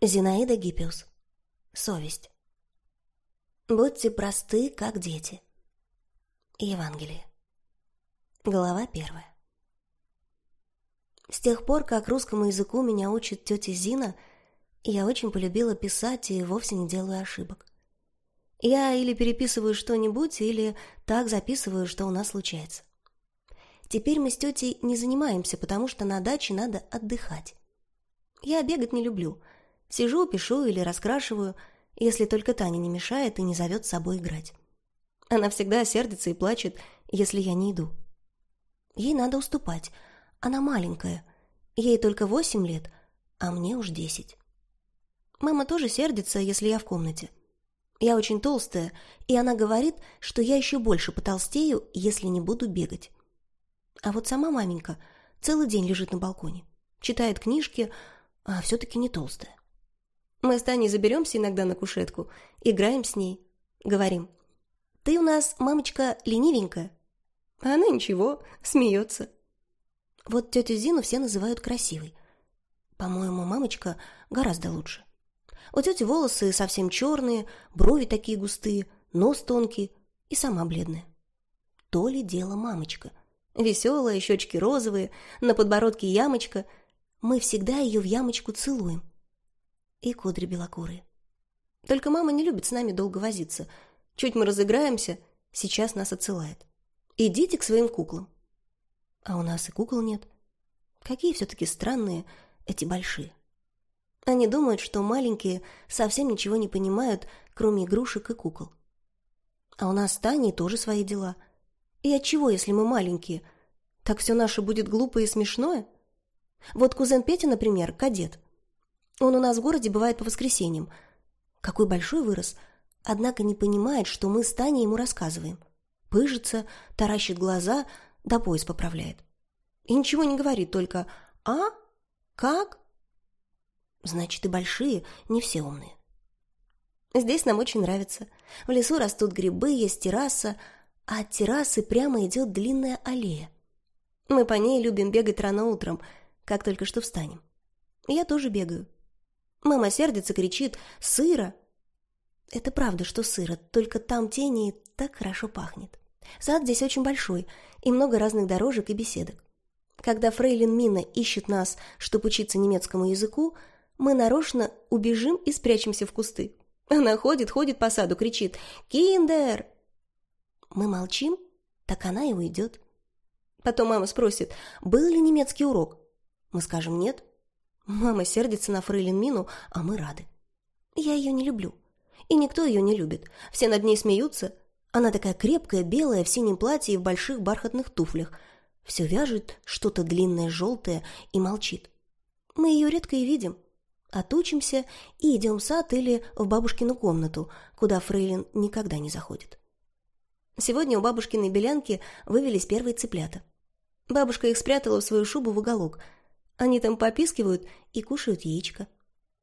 Зинаида Гиппиус. Совесть. Будьте просты, как дети. Евангелие. Глава первая. С тех пор, как русскому языку меня учит тетя Зина, я очень полюбила писать и вовсе не делаю ошибок. Я или переписываю что-нибудь, или так записываю, что у нас случается. Теперь мы с тетей не занимаемся, потому что на даче надо отдыхать. Я бегать не люблю — Сижу, пишу или раскрашиваю, если только Таня не мешает и не зовет с собой играть. Она всегда сердится и плачет, если я не иду. Ей надо уступать. Она маленькая. Ей только восемь лет, а мне уж десять. Мама тоже сердится, если я в комнате. Я очень толстая, и она говорит, что я еще больше потолстею, если не буду бегать. А вот сама маменька целый день лежит на балконе, читает книжки, а все-таки не толстая. Мы с Таней заберемся иногда на кушетку, играем с ней, говорим. «Ты у нас, мамочка, ленивенькая». Она ничего, смеется. Вот тетю Зину все называют красивой. По-моему, мамочка гораздо лучше. У тети волосы совсем черные, брови такие густые, нос тонкий и сама бледная. То ли дело мамочка. Веселая, щечки розовые, на подбородке ямочка. Мы всегда ее в ямочку целуем и кудри белокурые. Только мама не любит с нами долго возиться. Чуть мы разыграемся, сейчас нас отсылает. Идите к своим куклам. А у нас и кукол нет. Какие все-таки странные эти большие. Они думают, что маленькие совсем ничего не понимают, кроме игрушек и кукол. А у нас с Таней тоже свои дела. И отчего, если мы маленькие? Так все наше будет глупое и смешное? Вот кузен Петя, например, кадет – он у нас в городе бывает по воскресеньям. Какой большой вырос, однако не понимает, что мы с Таней ему рассказываем. Пыжится, таращит глаза, до пояс поправляет. И ничего не говорит, только «А? Как?» Значит, и большие не все умные. Здесь нам очень нравится. В лесу растут грибы, есть терраса, а от террасы прямо идет длинная аллея. Мы по ней любим бегать рано утром, как только что встанем. Я тоже бегаю. Мама сердится, кричит «Сыро!». Это правда, что сыро, только там тени так хорошо пахнет. Сад здесь очень большой, и много разных дорожек и беседок. Когда фрейлин Мина ищет нас, чтобы учиться немецкому языку, мы нарочно убежим и спрячемся в кусты. Она ходит, ходит по саду, кричит «Киндер!». Мы молчим, так она и уйдет. Потом мама спросит, был ли немецкий урок. Мы скажем «нет». Мама сердится на фрейлин Мину, а мы рады. Я ее не люблю. И никто ее не любит. Все над ней смеются. Она такая крепкая, белая, в синем платье и в больших бархатных туфлях. Все вяжет что-то длинное, желтое и молчит. Мы ее редко и видим. Отучимся и идем в сад или в бабушкину комнату, куда фрейлин никогда не заходит. Сегодня у бабушкиной белянки вывелись первые цыплята. Бабушка их спрятала в свою шубу в уголок – они там попискивают и кушают яичко.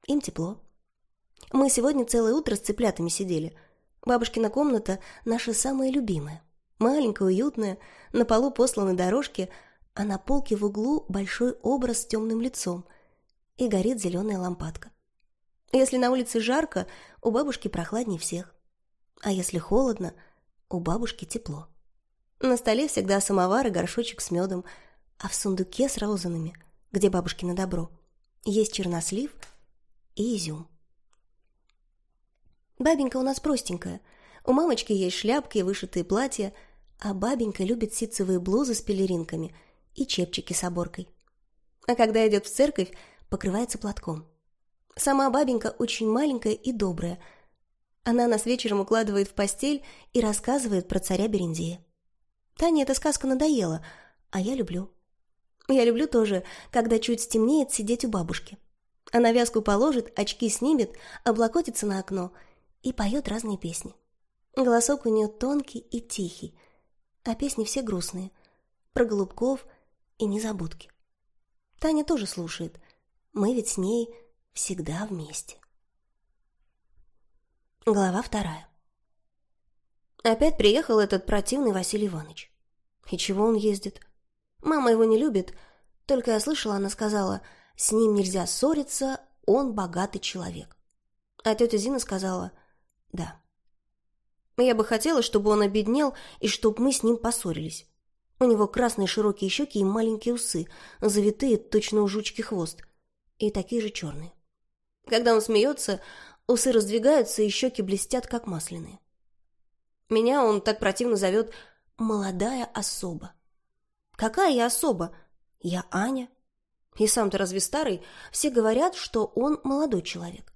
Им тепло. Мы сегодня целое утро с цыплятами сидели. Бабушкина комната наша самая любимая. Маленькая, уютная, на полу посланы дорожки, а на полке в углу большой образ с темным лицом и горит зеленая лампадка. Если на улице жарко, у бабушки прохладнее всех. А если холодно, у бабушки тепло. На столе всегда самовар и горшочек с медом, а в сундуке с розанами – где бабушкино добро, есть чернослив и изюм. Бабенька у нас простенькая. У мамочки есть шляпки и вышитые платья, а бабенька любит ситцевые блузы с пелеринками и чепчики с оборкой. А когда идет в церковь, покрывается платком. Сама бабенька очень маленькая и добрая. Она нас вечером укладывает в постель и рассказывает про царя Берендея. Тане эта сказка надоела, а я люблю. Я люблю тоже, когда чуть стемнеет, сидеть у бабушки. Она вязку положит, очки снимет, облокотится на окно и поет разные песни. Голосок у нее тонкий и тихий, а песни все грустные, про голубков и незабудки. Таня тоже слушает. Мы ведь с ней всегда вместе. Глава вторая. Опять приехал этот противный Василий Иванович. И чего он ездит? Мама его не любит, только я слышала, она сказала, с ним нельзя ссориться, он богатый человек. А тетя Зина сказала «да». Я бы хотела, чтобы он обеднел и чтобы мы с ним поссорились. У него красные широкие щеки и маленькие усы, завитые точно у жучки хвост, и такие же черные. Когда он смеется, усы раздвигаются и щеки блестят, как масляные. Меня он так противно зовет «молодая особа». Какая я особа? Я Аня. И сам-то разве старый? Все говорят, что он молодой человек.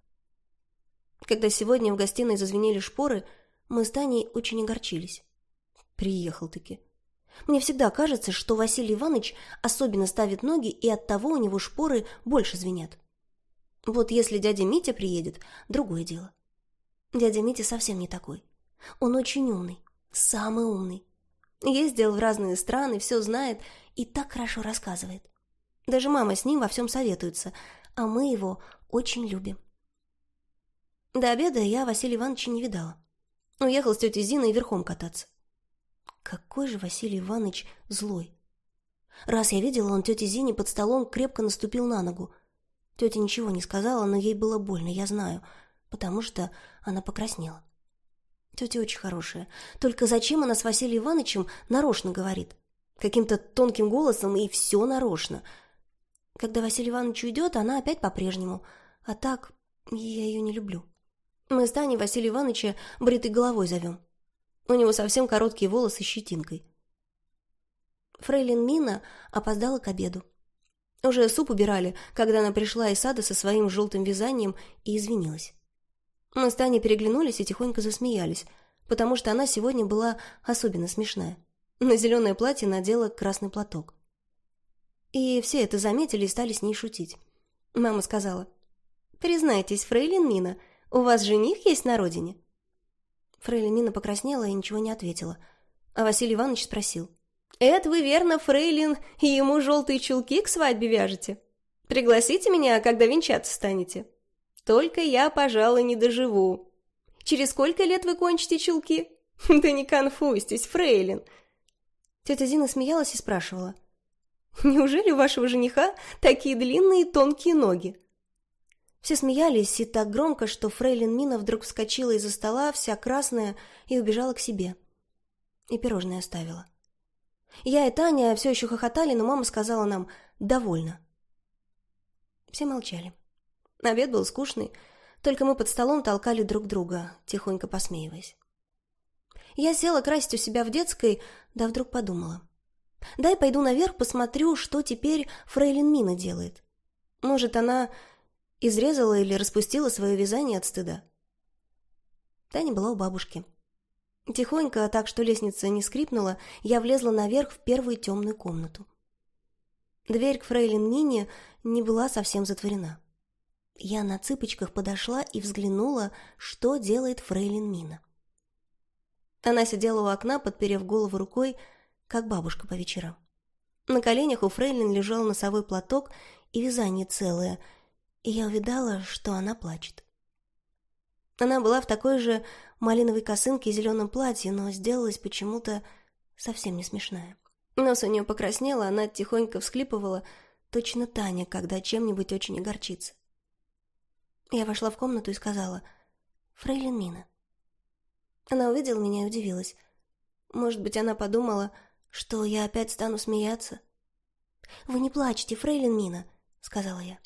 Когда сегодня в гостиной зазвенели шпоры, мы с Таней очень огорчились. Приехал-таки. Мне всегда кажется, что Василий Иванович особенно ставит ноги, и оттого у него шпоры больше звенят. Вот если дядя Митя приедет, другое дело. Дядя Митя совсем не такой. Он очень умный, самый умный. Ездил в разные страны, все знает и так хорошо рассказывает. Даже мама с ним во всем советуется, а мы его очень любим. До обеда я Василия Ивановича не видала. Уехал с тетей Зиной верхом кататься. Какой же Василий Иванович злой. Раз я видела, он тете Зине под столом крепко наступил на ногу. Тетя ничего не сказала, но ей было больно, я знаю, потому что она покраснела. Тетя очень хорошая. Только зачем она с Василием Ивановичем нарочно говорит? Каким-то тонким голосом и все нарочно. Когда Василий Иванович уйдет, она опять по-прежнему. А так, я ее не люблю. Мы с Таней Василия Ивановича бритой головой зовем. У него совсем короткие волосы с щетинкой. Фрейлин Мина опоздала к обеду. Уже суп убирали, когда она пришла из сада со своим желтым вязанием и извинилась. Мы с Таней переглянулись и тихонько засмеялись, потому что она сегодня была особенно смешная. На зеленое платье надела красный платок. И все это заметили и стали с ней шутить. Мама сказала, «Признайтесь, фрейлин Мина, у вас жених есть на родине?» Фрейлин Мина покраснела и ничего не ответила. А Василий Иванович спросил, «Это вы верно, фрейлин, и ему желтые чулки к свадьбе вяжете? Пригласите меня, когда венчаться станете?» Только я, пожалуй, не доживу. Через сколько лет вы кончите чулки? Да не конфузьтесь, фрейлин. Тетя Зина смеялась и спрашивала. Неужели у вашего жениха такие длинные тонкие ноги? Все смеялись и так громко, что фрейлин Мина вдруг вскочила из-за стола, вся красная, и убежала к себе. И пирожное оставила. Я и Таня все еще хохотали, но мама сказала нам «довольно». Все молчали. Обед был скучный, только мы под столом толкали друг друга, тихонько посмеиваясь. Я села красить у себя в детской, да вдруг подумала. Дай пойду наверх, посмотрю, что теперь фрейлин Мина делает. Может, она изрезала или распустила свое вязание от стыда. Таня была у бабушки. Тихонько, так что лестница не скрипнула, я влезла наверх в первую темную комнату. Дверь к фрейлин Мине не была совсем затворена. Я на цыпочках подошла и взглянула, что делает фрейлин Мина. Она сидела у окна, подперев голову рукой, как бабушка по вечерам. На коленях у фрейлин лежал носовой платок и вязание целое, и я увидала, что она плачет. Она была в такой же малиновой косынке и зеленом платье, но сделалась почему-то совсем не смешная. Нос у нее покраснел, она тихонько всхлипывала, точно Таня, когда чем-нибудь очень огорчится. Я вошла в комнату и сказала «Фрейлин Мина». Она увидела меня и удивилась. Может быть, она подумала, что я опять стану смеяться. «Вы не плачьте, Фрейлин Мина», — сказала я.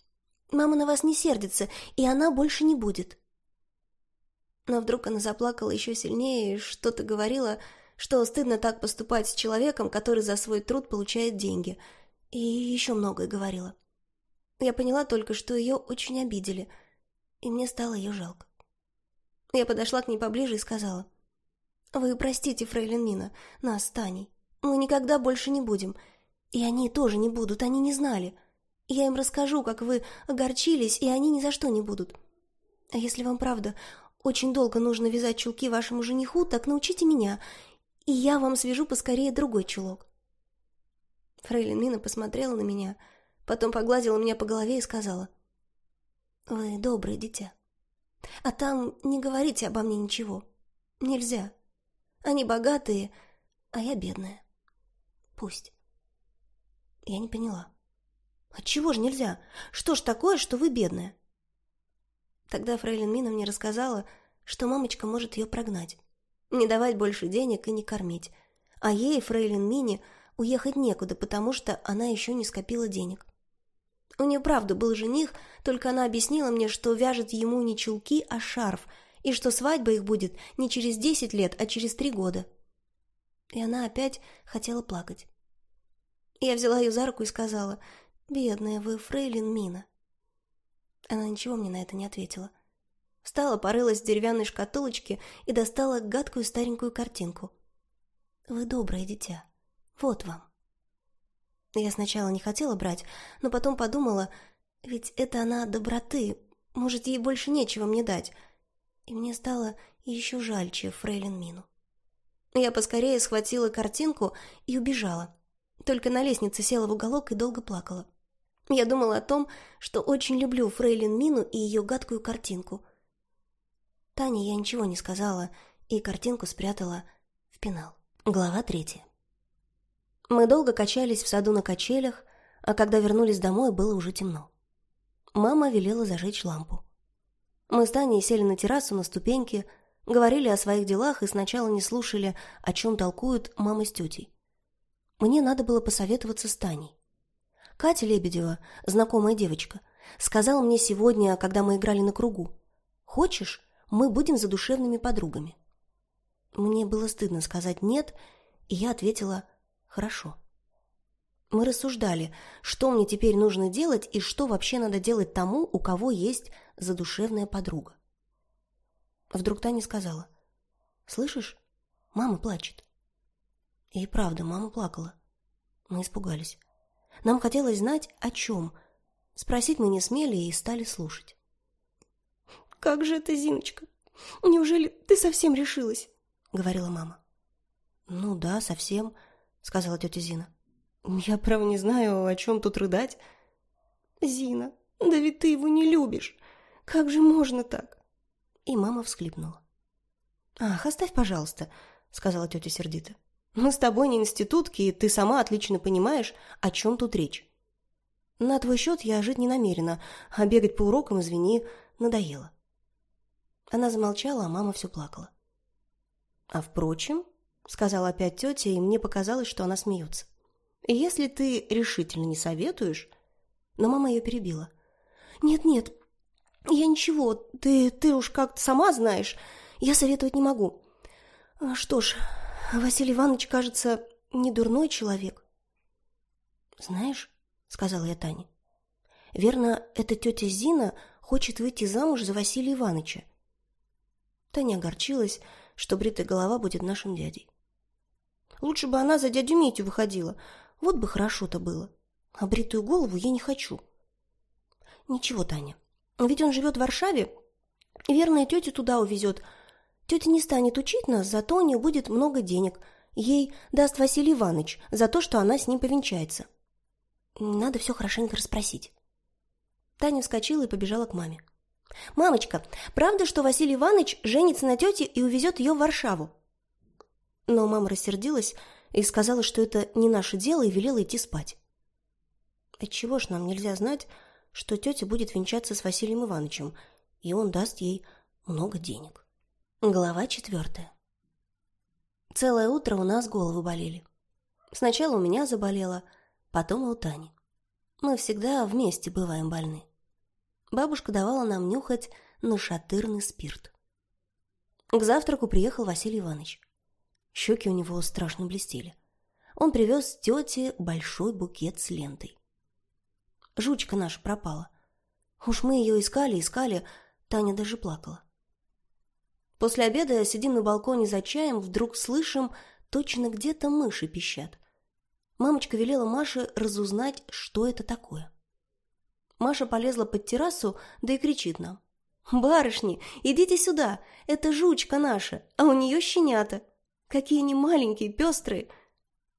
«Мама на вас не сердится, и она больше не будет». Но вдруг она заплакала еще сильнее и что-то говорила, что стыдно так поступать с человеком, который за свой труд получает деньги. И еще многое говорила. Я поняла только, что ее очень обидели — и мне стало ее жалко. Я подошла к ней поближе и сказала, «Вы простите, фрейлин Нина, нас с Таней. Мы никогда больше не будем. И они тоже не будут, они не знали. Я им расскажу, как вы огорчились, и они ни за что не будут. А если вам, правда, очень долго нужно вязать чулки вашему жениху, так научите меня, и я вам свяжу поскорее другой чулок». Фрейлин Нина посмотрела на меня, потом погладила меня по голове и сказала, вы доброе дитя. А там не говорите обо мне ничего. Нельзя. Они богатые, а я бедная. Пусть. Я не поняла. Отчего же нельзя? Что ж такое, что вы бедная? Тогда фрейлин Мина мне рассказала, что мамочка может ее прогнать, не давать больше денег и не кормить, а ей, фрейлин Мине, уехать некуда, потому что она еще не скопила денег. У нее правда был жених, только она объяснила мне, что вяжет ему не чулки, а шарф, и что свадьба их будет не через десять лет, а через три года. И она опять хотела плакать. Я взяла ее за руку и сказала, «Бедная вы, фрейлин Мина». Она ничего мне на это не ответила. Встала, порылась в деревянной шкатулочке и достала гадкую старенькую картинку. «Вы доброе дитя. Вот вам». Я сначала не хотела брать, но потом подумала, ведь это она доброты, может, ей больше нечего мне дать. И мне стало еще жальче фрейлин Мину. Я поскорее схватила картинку и убежала. Только на лестнице села в уголок и долго плакала. Я думала о том, что очень люблю фрейлин Мину и ее гадкую картинку. Тане я ничего не сказала и картинку спрятала в пенал. Глава третья. Мы долго качались в саду на качелях, а когда вернулись домой, было уже темно. Мама велела зажечь лампу. Мы с Таней сели на террасу на ступеньки, говорили о своих делах и сначала не слушали, о чем толкуют мама с тетей. Мне надо было посоветоваться с Таней. Катя Лебедева, знакомая девочка, сказала мне сегодня, когда мы играли на кругу, «Хочешь, мы будем задушевными подругами?» Мне было стыдно сказать «нет», и я ответила Хорошо. Мы рассуждали, что мне теперь нужно делать и что вообще надо делать тому, у кого есть задушевная подруга. Вдруг Таня сказала, «Слышишь, мама плачет». И правда, мама плакала. Мы испугались. Нам хотелось знать, о чем. Спросить мы не смели и стали слушать. «Как же это, Зиночка? Неужели ты совсем решилась?» — говорила мама. «Ну да, совсем», сказала тетя Зина. «Я, право, не знаю, о чем тут рыдать». «Зина, да ведь ты его не любишь. Как же можно так?» И мама всхлипнула. «Ах, оставь, пожалуйста», — сказала тетя сердито. «Мы с тобой не институтки, и ты сама отлично понимаешь, о чем тут речь. На твой счет я жить не намерена, а бегать по урокам, извини, надоело». Она замолчала, а мама все плакала. «А впрочем», — сказала опять тетя, и мне показалось, что она смеется. «Если ты решительно не советуешь...» Но мама ее перебила. «Нет-нет, я ничего, ты, ты уж как-то сама знаешь, я советовать не могу. А что ж, Василий Иванович, кажется, не дурной человек». «Знаешь», — сказала я Тане, — «верно, эта тетя Зина хочет выйти замуж за Василия Ивановича». Таня огорчилась, что бритая голова будет нашим дядей. Лучше бы она за дядю Митю выходила. Вот бы хорошо-то было. А бритую голову я не хочу. Ничего, Таня. Ведь он живет в Варшаве. Верно, и тетя туда увезет. Тетя не станет учить нас, зато у нее будет много денег. Ей даст Василий Иванович за то, что она с ним повенчается. Надо все хорошенько расспросить. Таня вскочила и побежала к маме. «Мамочка, правда, что Василий Иванович женится на тете и увезет ее в Варшаву?» Но мама рассердилась и сказала, что это не наше дело, и велела идти спать. Отчего ж нам нельзя знать, что тетя будет венчаться с Василием Ивановичем, и он даст ей много денег. Глава четвертая. Целое утро у нас головы болели. Сначала у меня заболело, потом у Тани. Мы всегда вместе бываем больны. Бабушка давала нам нюхать нашатырный спирт. К завтраку приехал Василий Иванович. Щеки у него страшно блестели. Он привез тете большой букет с лентой. Жучка наша пропала. Уж мы ее искали, искали, Таня даже плакала. После обеда сидим на балконе за чаем, вдруг слышим, точно где-то мыши пищат. Мамочка велела Маше разузнать, что это такое. Маша полезла под террасу, да и кричит нам. «Барышни, идите сюда, это жучка наша, а у нее щенята. Какие они маленькие, пестрые.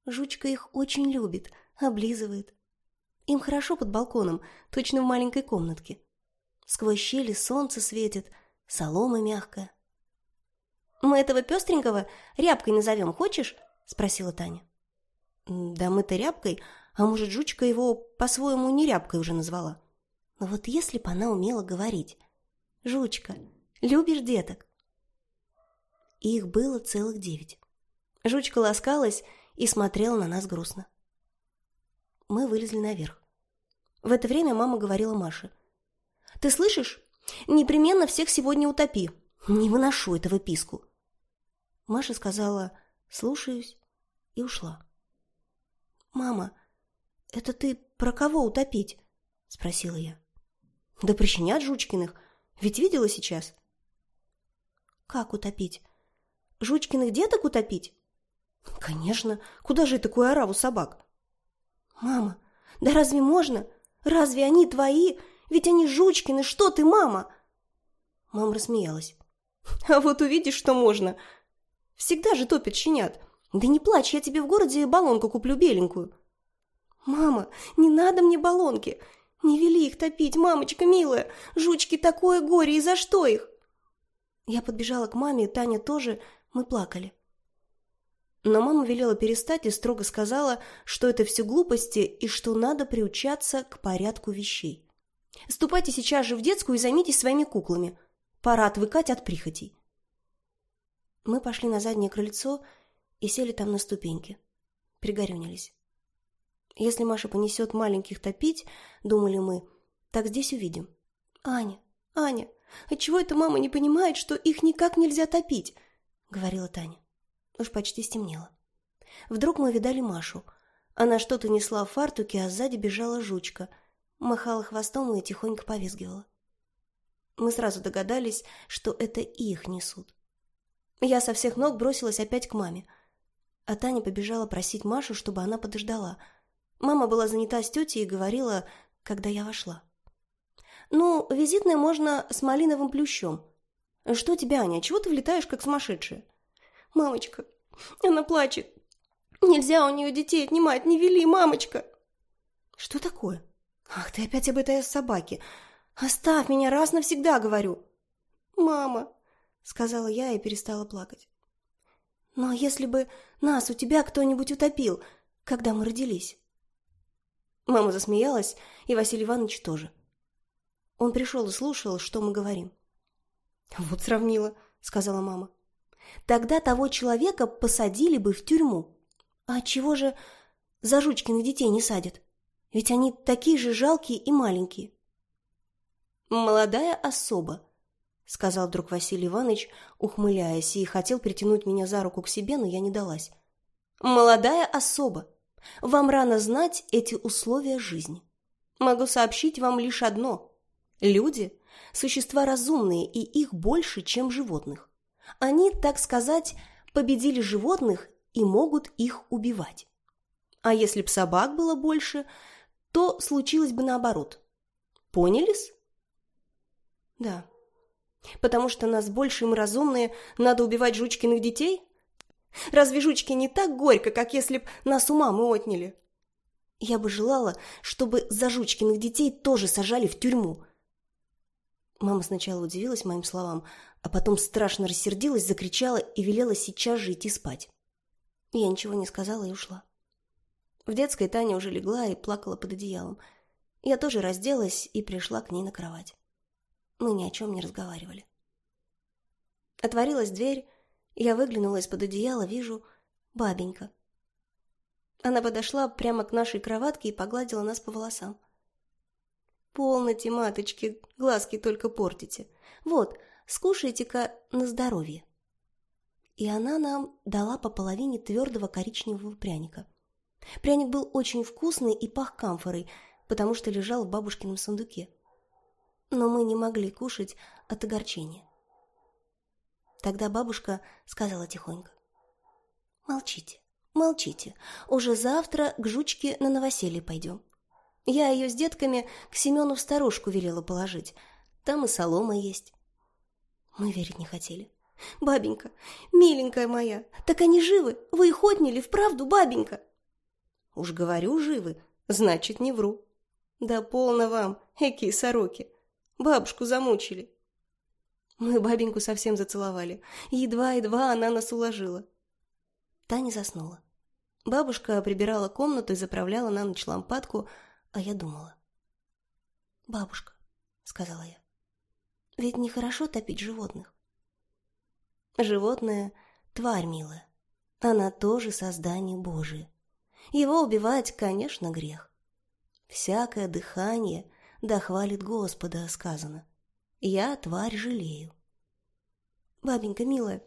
Жучка их очень любит, облизывает. Им хорошо под балконом, точно в маленькой комнатке. Сквозь щели солнце светит, солома мягкая. «Мы этого пестренького рябкой назовем, хочешь?» — спросила Таня. «Да мы-то рябкой, а может, жучка его по-своему не рябкой уже назвала. Но вот если бы она умела говорить. Жучка, любишь деток?» Их было целых девять. Жучка ласкалась и смотрела на нас грустно. Мы вылезли наверх. В это время мама говорила Маше. «Ты слышишь? Непременно всех сегодня утопи. Не выношу этого писку». Маша сказала «слушаюсь» и ушла. «Мама, это ты про кого утопить?» – спросила я. «Да прищенят Жучкиных, ведь видела сейчас». «Как утопить? Жучкиных деток утопить?» «Конечно, куда же такую ораву собак?» «Мама, да разве можно? Разве они твои? Ведь они Жучкины, что ты, мама?» Мама рассмеялась. «А вот увидишь, что можно. Всегда же топят щенят. Да не плачь, я тебе в городе баллонку куплю беленькую». «Мама, не надо мне баллонки. Не вели их топить, мамочка милая. Жучки такое горе, и за что их?» Я подбежала к маме, Таня тоже. Мы плакали. Но мама велела перестать и строго сказала, что это все глупости и что надо приучаться к порядку вещей. «Ступайте сейчас же в детскую и займитесь своими куклами. Пора отвыкать от прихотей». Мы пошли на заднее крыльцо и сели там на ступеньки. Пригорюнились. Если Маша понесет маленьких топить, думали мы, так здесь увидим. «Аня, Аня, отчего эта мама не понимает, что их никак нельзя топить?» — говорила Таня. Уж почти стемнело. Вдруг мы видали Машу. Она что-то несла в фартуке, а сзади бежала жучка. Махала хвостом и тихонько повизгивала. Мы сразу догадались, что это их несут. Я со всех ног бросилась опять к маме. А Таня побежала просить Машу, чтобы она подождала. Мама была занята с тетей и говорила, когда я вошла. «Ну, визитное можно с малиновым плющом. Что тебе, Аня, чего ты влетаешь, как сумасшедшая?» «Мамочка, она плачет. Нельзя у нее детей отнимать, не вели, мамочка!» «Что такое? Ах, ты опять об этой собаке. Оставь меня раз навсегда, говорю!» «Мама!» — сказала я и перестала плакать. «Но если бы нас у тебя кто-нибудь утопил, когда мы родились?» Мама засмеялась, и Василий Иванович тоже. Он пришел и слушал, что мы говорим. «Вот сравнила», — сказала мама. Тогда того человека посадили бы в тюрьму. А чего же за Жучкиных детей не садят? Ведь они такие же жалкие и маленькие. «Молодая особа», — сказал вдруг Василий Иванович, ухмыляясь, и хотел притянуть меня за руку к себе, но я не далась. «Молодая особа, вам рано знать эти условия жизни. Могу сообщить вам лишь одно. Люди – существа разумные, и их больше, чем животных. Они, так сказать, победили животных и могут их убивать. А если б собак было больше, то случилось бы наоборот. Понялись? Да. Потому что нас больше, мы разумные, надо убивать жучкиных детей? Разве жучки не так горько, как если б нас у мамы отняли? Я бы желала, чтобы за жучкиных детей тоже сажали в тюрьму. Мама сначала удивилась моим словам, а потом страшно рассердилась, закричала и велела сейчас же идти спать. Я ничего не сказала и ушла. В детской Таня уже легла и плакала под одеялом. Я тоже разделась и пришла к ней на кровать. Мы ни о чем не разговаривали. Отворилась дверь, я выглянула из-под одеяла, вижу бабенька. Она подошла прямо к нашей кроватке и погладила нас по волосам. «Полноте, маточки, глазки только портите. Вот, скушайте-ка на здоровье». И она нам дала по половине твердого коричневого пряника. Пряник был очень вкусный и пах камфорой, потому что лежал в бабушкином сундуке. Но мы не могли кушать от огорчения. Тогда бабушка сказала тихонько. «Молчите, молчите. Уже завтра к жучке на новоселье пойдем. Я ее с детками к Семену в старушку велела положить. Там и солома есть. Мы верить не хотели. «Бабенька, миленькая моя, так они живы? Вы их отняли, вправду, бабенька?» «Уж говорю, живы, значит, не вру». «Да полно вам, экие сороки. Бабушку замучили». Мы бабеньку совсем зацеловали. Едва-едва она нас уложила. Таня заснула. Бабушка прибирала комнату и заправляла на ночь лампадку, а я думала. «Бабушка», — сказала я, Ведь нехорошо топить животных. Животное — тварь милая. Она тоже создание Божие. Его убивать, конечно, грех. Всякое дыхание да хвалит Господа, сказано. Я тварь жалею. Бабенька, милая,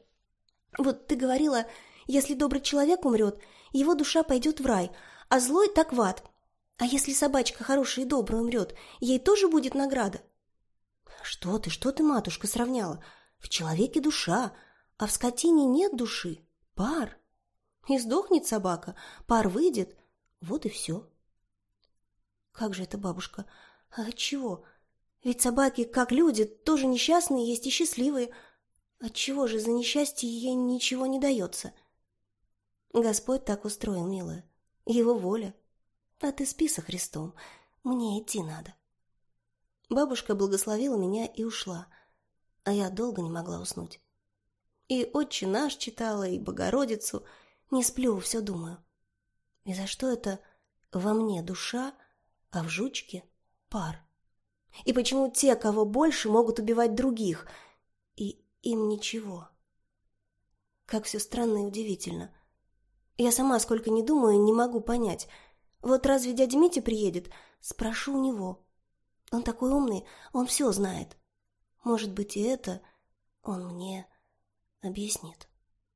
вот ты говорила, если добрый человек умрет, его душа пойдет в рай, а злой так в ад. А если собачка хорошая и добрая умрет, ей тоже будет награда? Что ты, что ты, матушка, сравняла? В человеке душа, а в скотине нет души, пар. И сдохнет собака, пар выйдет, вот и все. Как же это, бабушка? А от? Ведь собаки, как люди, тоже несчастные есть и счастливые. Отчего же за несчастье ей ничего не дается? Господь так устроил, милая. Его воля. А ты спи со Христом. Мне идти надо. Бабушка благословила меня и ушла, а я долго не могла уснуть. И «Отче наш» читала, и «Богородицу». Не сплю, все думаю. И за что это во мне душа, а в жучке пар? И почему те, кого больше, могут убивать других, и им ничего? Как все странно и удивительно. Я сама, сколько не думаю, не могу понять. Вот разве дядя Митя приедет? Спрошу у него. Он такой умный, он все знает. Может быть, и это он мне объяснит.